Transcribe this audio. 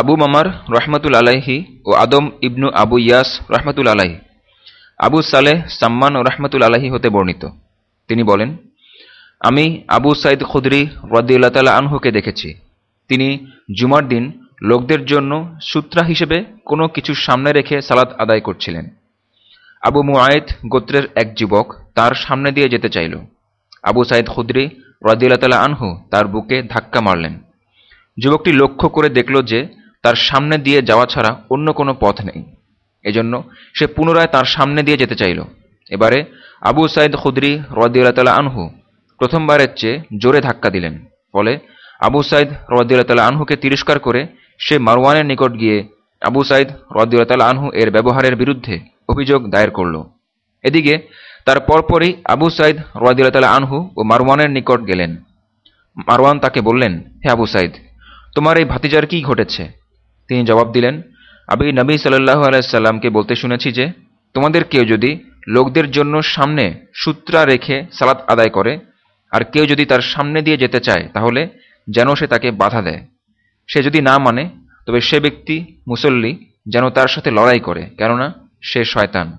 আবু মামার রহমতুল আলাহি ও আদম ইবনু আবু ইয়াস রহমতুল আলাহি আবু সালেহ সাম্মান ও রহমতুল আলাহি হতে বর্ণিত। তিনি বলেন, আমি আবু সাইদ খুদরি রদিউল্লা তালা আনহুকে দেখেছি। তিনি জুমার দিন লোকদের জন্য সূত্রা হিসেবে কোনো কিছু সামনে রেখে সালাত আদায় করছিলেন। আবু মুআয়েদ গোত্রের এক যুবক তার সামনে দিয়ে যেতে চাইল। আবু সাইদ খুদ্রি রদিউল্লা আনহু তার বুকে ধাক্কা মারলেন। যুবকটি লক্ষ্য করে দেখল যে তার সামনে দিয়ে যাওয়া ছাড়া অন্য কোনো পথ নেই। এজন্য সে পুনরায় তার সামনে দিয়ে যেতে চাইল। এবারে আবু সাইদ খুদ্রি রদিউল্লা আনহু প্রথমবারের চেয়ে জোরে ধাক্কা দিলেন। ফলে আবু সাইদ রদিউল্লা আনহুকে তিরস্কার করে সে মারওয়ানের নিকট গিয়ে আবু সাইদ রদিউল্লা আনহু এর ব্যবহারের বিরুদ্ধে অভিযোগ দায়ের করল। এদিকে তার পরপরই আবু সাইদ রদিউল্লা আনহু ও মারওয়ানের নিকট গেলেন। মারওয়ান তাকে বললেন, হে আবু সাইদ, তোমার এই ভাতিজার কি ঘটেছে? তিনি জবাব দিলেন, আমি নবী সাল্লাহ আলাইসাল্লামকে বলতে শুনেছি যে, তোমাদের কেউ যদি লোকদের জন্য সামনে সূত্রা রেখে সালাত আদায় করে, আর কেউ যদি তার সামনে দিয়ে যেতে চায়, তাহলে যেন সে তাকে বাধা দেয়। সে যদি না মানে তবে সে ব্যক্তি মুসল্লি যেন তার সাথে লড়াই করে, কেননা সে শয়তান।